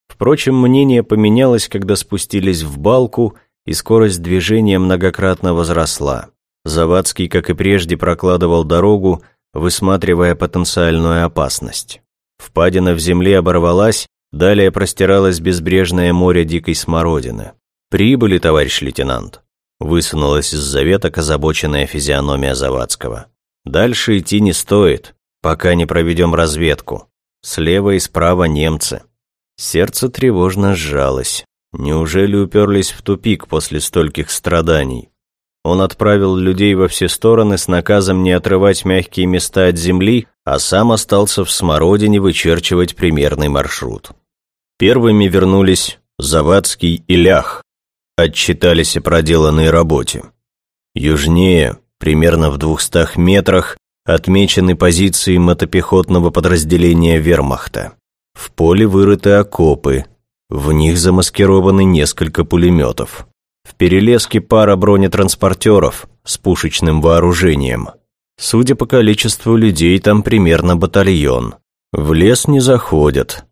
S3: Впрочем, мнение поменялось, когда спустились в балку, и скорость движения многократно возросла. Завадский, как и прежде, прокладывал дорогу, высматривая потенциальную опасность. Впадина в земле оборвалась, далее простиралось безбрежное море дикой смородины. «Прибыли, товарищ лейтенант», — высунулась из заветок озабоченная физиономия Завадского. «Дальше идти не стоит, пока не проведем разведку. Слева и справа немцы». Сердце тревожно сжалось. Неужели уперлись в тупик после стольких страданий? Он отправил людей во все стороны с наказом не отрывать мягкие места от земли, а сам остался в Смородине вычерчивать примерный маршрут. Первыми вернулись Завадский и Лях, отчитались о проделанной работе. Южнее, примерно в двухстах метрах, отмечены позиции мотопехотного подразделения вермахта. В поле вырыты окопы, в них замаскированы несколько пулеметов. В перелеске пара бронетранспортеров с пушечным вооружением. Судя по количеству людей, там примерно батальон. В лес не заходят,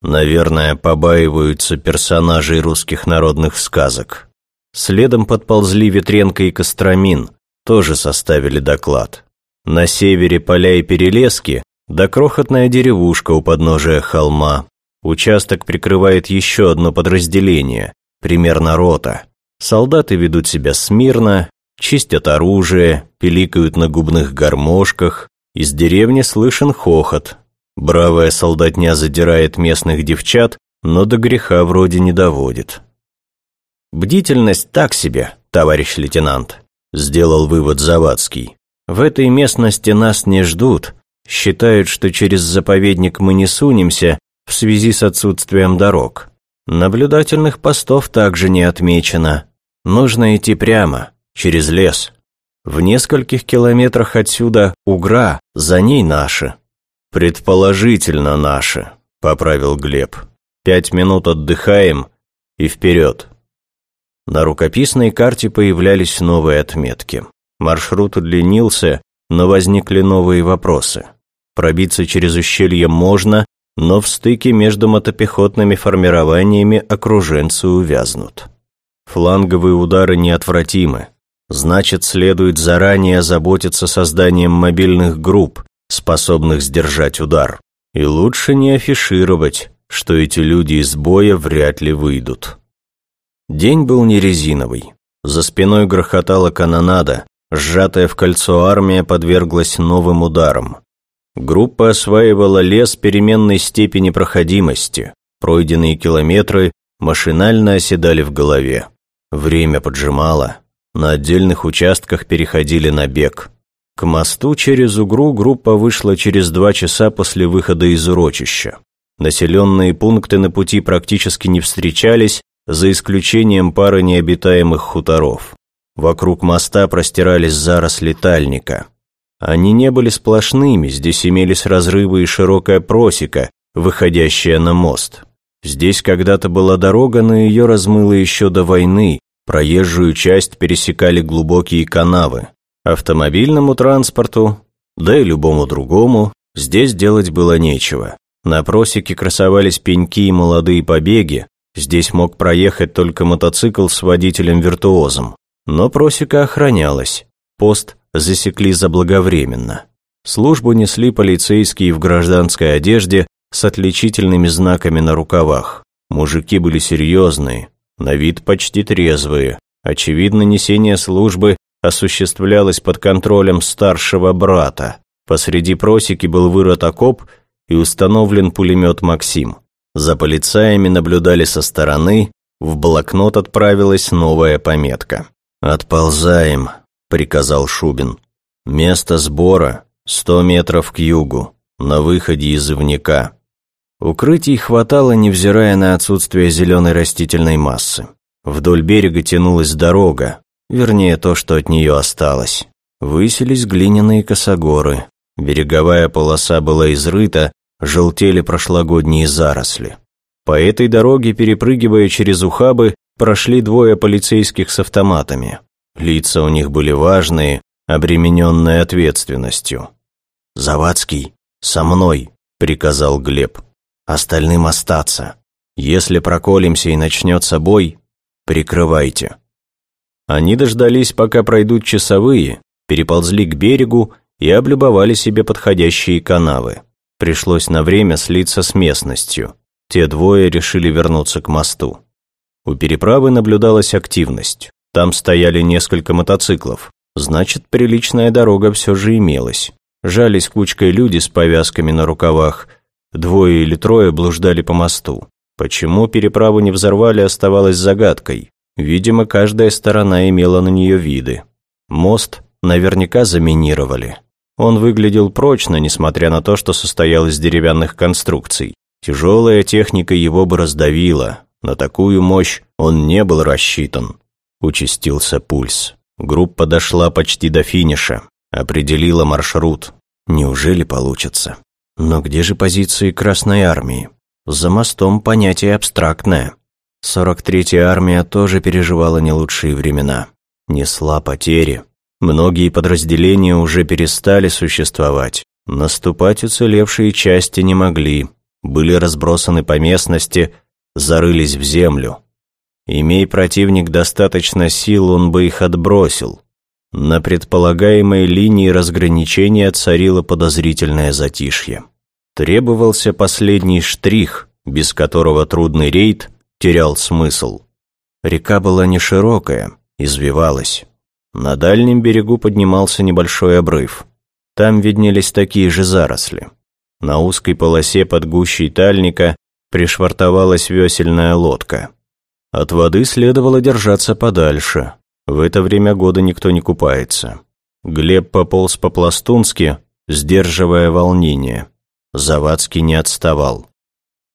S3: Наверное, побаиваются персонажей русских народных сказок. Следом подползли Ветренко и Костромин, тоже составили доклад. На севере поля и перелески, да крохотная деревушка у подножия холма. Участок прикрывает еще одно подразделение, примерно рота. Солдаты ведут себя смирно, чистят оружие, пиликают на губных гармошках. Из деревни слышен хохот, Бравая солдатня задирает местных девчат, но до греха вроде не доводит. «Бдительность так себе, товарищ лейтенант», – сделал вывод Завадский. «В этой местности нас не ждут, считают, что через заповедник мы не сунемся в связи с отсутствием дорог. Наблюдательных постов также не отмечено. Нужно идти прямо, через лес. В нескольких километрах отсюда Угра, за ней наши». «Предположительно наши», — поправил Глеб. «Пять минут отдыхаем и вперед». На рукописной карте появлялись новые отметки. Маршрут удлинился, но возникли новые вопросы. Пробиться через ущелье можно, но в стыке между мотопехотными формированиями окруженцы увязнут. Фланговые удары неотвратимы. Значит, следует заранее заботиться созданием мобильных групп, способных сдержать удар. И лучше не афишировать, что эти люди из боя вряд ли выйдут. День был не резиновый. За спиной грохотала канонада, сжатая в кольцо армия подверглась новым ударам. Группа осваивала лес переменной степени проходимости. Пройденные километры машинально оседали в голове. Время поджимало. На отдельных участках переходили на бег. К мосту через Угру группа вышла через два часа после выхода из урочища. Населенные пункты на пути практически не встречались, за исключением пары необитаемых хуторов. Вокруг моста простирались заросли тальника. Они не были сплошными, здесь имелись разрывы и широкая просека, выходящая на мост. Здесь когда-то была дорога, но ее размыло еще до войны, проезжую часть пересекали глубокие канавы. Автомобильному транспорту, да и любому другому, здесь делать было нечего. На просеке красовались пеньки и молодые побеги, здесь мог проехать только мотоцикл с водителем-виртуозом. Но просека охранялась, пост засекли заблаговременно. Службу несли полицейские в гражданской одежде с отличительными знаками на рукавах. Мужики были серьезные, на вид почти трезвые. Очевидно, несение службы осуществлялось под контролем старшего брата. Посреди просеки был вырыт окоп и установлен пулемет «Максим». За полицаями наблюдали со стороны, в блокнот отправилась новая пометка. «Отползаем», — приказал Шубин. «Место сбора — сто метров к югу, на выходе из Ивника». Укрытий хватало, невзирая на отсутствие зеленой растительной массы. Вдоль берега тянулась дорога, вернее то, что от нее осталось. Высились глиняные косогоры. Береговая полоса была изрыта, желтели прошлогодние заросли. По этой дороге, перепрыгивая через ухабы, прошли двое полицейских с автоматами. Лица у них были важные, обремененные ответственностью. «Завадский, со мной», — приказал Глеб. «Остальным остаться. Если проколемся и начнется бой, прикрывайте». Они дождались, пока пройдут часовые, переползли к берегу и облюбовали себе подходящие канавы. Пришлось на время слиться с местностью. Те двое решили вернуться к мосту. У переправы наблюдалась активность. Там стояли несколько мотоциклов. Значит, приличная дорога все же имелась. Жались кучкой люди с повязками на рукавах. Двое или трое блуждали по мосту. Почему переправу не взорвали, оставалось загадкой. Видимо, каждая сторона имела на нее виды. Мост наверняка заминировали. Он выглядел прочно, несмотря на то, что состоял из деревянных конструкций. Тяжелая техника его бы раздавила. На такую мощь он не был рассчитан. Участился пульс. Группа дошла почти до финиша. Определила маршрут. Неужели получится? Но где же позиции Красной Армии? За мостом понятие абстрактное. 43-я армия тоже переживала не лучшие времена. Несла потери. Многие подразделения уже перестали существовать. Наступать уцелевшие части не могли. Были разбросаны по местности, зарылись в землю. Имей противник достаточно сил, он бы их отбросил. На предполагаемой линии разграничения царило подозрительное затишье. Требовался последний штрих, без которого трудный рейд терял смысл. Река была не широкая, извивалась. На дальнем берегу поднимался небольшой обрыв. Там виднелись такие же заросли. На узкой полосе под гущей тальника пришвартовалась весельная лодка. От воды следовало держаться подальше. В это время года никто не купается. Глеб пополз по-пластунски, сдерживая волнение. Завадский не отставал.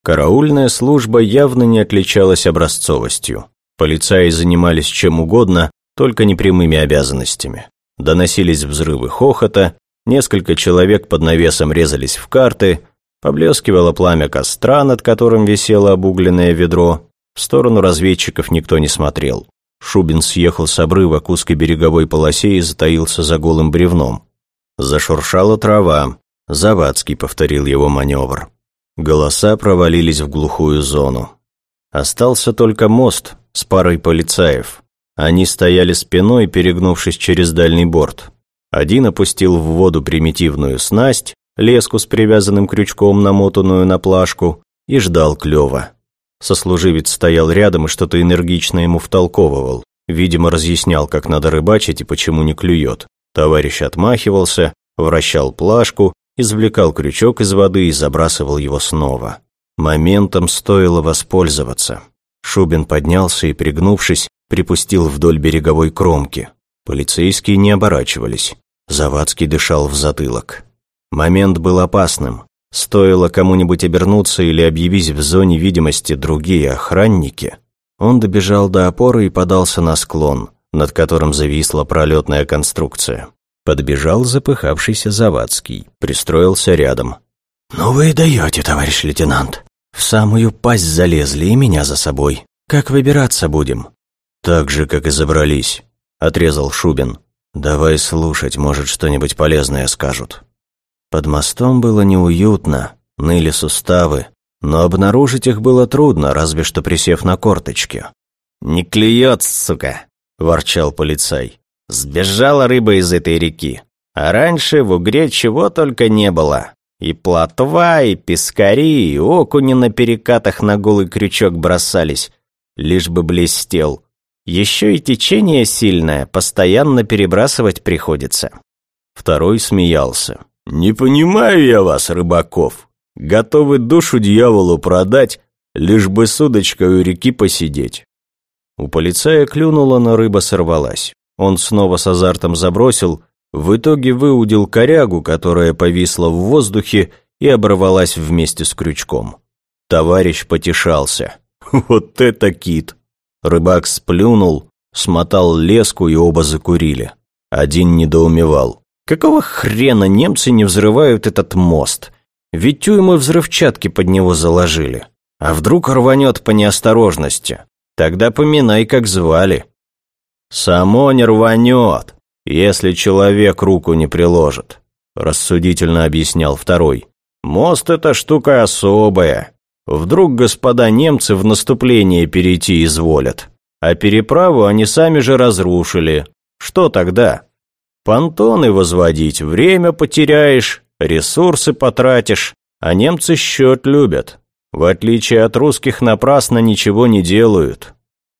S3: Караульная служба явно не отличалась образцовостью. Полицаи занимались чем угодно, только непрямыми обязанностями. Доносились взрывы хохота, несколько человек под навесом резались в карты, поблескивало пламя костра, над которым висело обугленное ведро. В сторону разведчиков никто не смотрел. Шубин съехал с обрыва к узкой береговой полосе и затаился за голым бревном. Зашуршала трава. Завадский повторил его маневр. Голоса провалились в глухую зону. Остался только мост с парой полицаев. Они стояли спиной, перегнувшись через дальний борт. Один опустил в воду примитивную снасть, леску с привязанным крючком, намотанную на плашку, и ждал клёва. Сослуживец стоял рядом и что-то энергично ему втолковывал. Видимо, разъяснял, как надо рыбачить и почему не клюет. Товарищ отмахивался, вращал плашку, извлекал крючок из воды и забрасывал его снова. Моментом стоило воспользоваться. Шубин поднялся и, пригнувшись, припустил вдоль береговой кромки. Полицейские не оборачивались. Завадский дышал в затылок. Момент был опасным. Стоило кому-нибудь обернуться или объявить в зоне видимости другие охранники, он добежал до опоры и подался на склон, над которым зависла пролетная конструкция. Подбежал запыхавшийся Завадский, пристроился рядом.
S4: «Ну вы и даете, товарищ лейтенант. В самую пасть залезли и меня за собой. Как выбираться будем?»
S3: «Так же, как и забрались», — отрезал Шубин. «Давай слушать, может, что-нибудь полезное скажут». Под мостом было неуютно, ныли суставы, но обнаружить их было трудно, разве что присев на корточки.
S5: «Не клюет, сука!» – ворчал полицай. «Сбежала рыба из этой реки. А раньше в Угре чего только не было. И плотва, и пескари, и окуни на перекатах на голый крючок бросались, лишь бы блестел. Еще и течение сильное, постоянно перебрасывать приходится».
S3: Второй смеялся.
S2: «Не понимаю я вас, рыбаков. Готовы душу дьяволу продать, лишь бы с удочкой у реки посидеть».
S3: У полицая клюнула, но рыба сорвалась. Он снова с азартом забросил, в итоге выудил корягу, которая повисла в воздухе и оборвалась вместе с крючком. Товарищ потешался. «Вот это кит!» Рыбак сплюнул, смотал леску и оба закурили. Один недоумевал. «Какого хрена немцы не взрывают этот мост? Ведь тюрьмы взрывчатки под него заложили. А вдруг рванет по неосторожности? Тогда поминай, как звали». «Само не рванет, если человек руку не приложит», рассудительно объяснял второй. «Мост — это штука особая. Вдруг господа немцы в наступление перейти изволят. А переправу они сами же разрушили. Что тогда? Понтоны возводить время потеряешь, ресурсы потратишь, а немцы счет любят. В отличие от русских напрасно ничего не делают.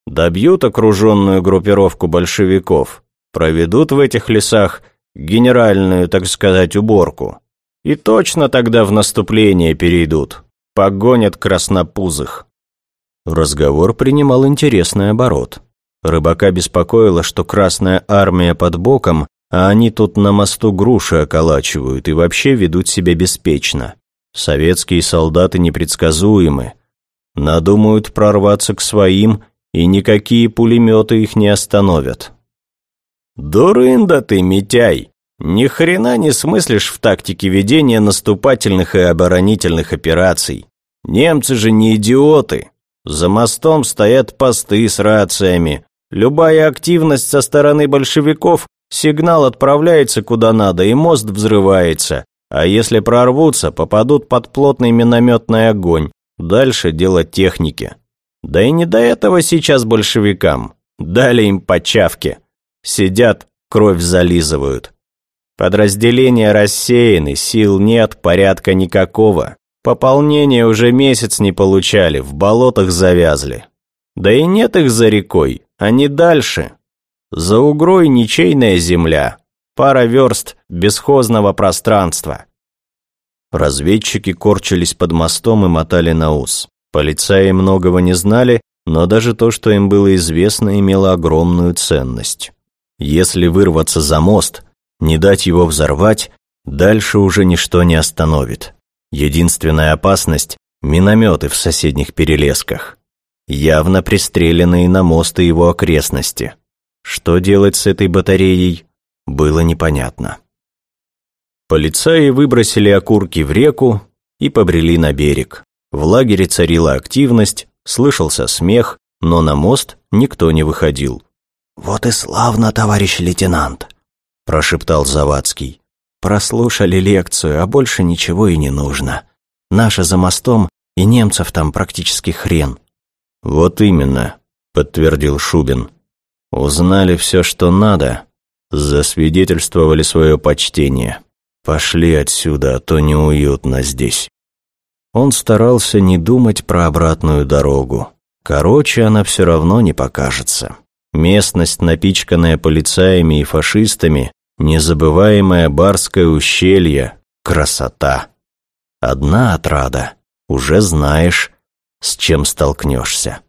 S3: Добьют окруженную группировку большевиков, проведут в этих лесах генеральную, так сказать, уборку. И точно тогда в наступление перейдут, погонят краснопузых. Разговор принимал интересный оборот. Рыбака беспокоило, что Красная Армия под боком, а они тут на мосту груши околачивают и вообще ведут себя беспечно. Советские солдаты непредсказуемы. Надумают прорваться к своим и никакие пулеметы их не остановят.
S5: «Дурында ты, Митяй! Ни хрена не смыслишь в тактике ведения наступательных и оборонительных операций. Немцы же не идиоты. За мостом стоят посты с рациями. Любая активность со стороны большевиков, сигнал отправляется куда надо, и мост взрывается. А если прорвутся, попадут под плотный минометный огонь. Дальше дело техники. Да и не до этого сейчас большевикам. Дали им по чавке. Сидят, кровь зализывают. Подразделения рассеяны, сил нет, порядка никакого. Пополнение уже месяц не получали, в болотах завязли. Да и нет их за рекой, они дальше. За угрой ничейная земля, пара верст бесхозного пространства.
S3: Разведчики корчились под мостом и мотали на ус. Полицаи многого не знали, но даже то, что им было известно, имело огромную ценность. Если вырваться за мост, не дать его взорвать, дальше уже ничто не остановит. Единственная опасность – минометы в соседних перелесках. Явно пристреленные на мост и его окрестности. Что делать с этой батареей, было непонятно. Полицаи выбросили окурки в реку и побрели на берег. В лагере царила активность, слышался смех, но на мост никто не выходил.
S4: «Вот и славно, товарищ лейтенант», – прошептал Завадский.
S3: «Прослушали лекцию, а больше ничего и не нужно. Наши за мостом, и немцев там практически хрен». «Вот именно», – подтвердил Шубин. «Узнали все, что надо, засвидетельствовали свое почтение. Пошли отсюда, а то неуютно здесь». Он старался не думать про обратную дорогу. Короче, она все равно не покажется. Местность, напичканная полицаями и фашистами, незабываемое барское ущелье,
S1: Красота. Одна отрада. Уже знаешь, с чем столкнешься.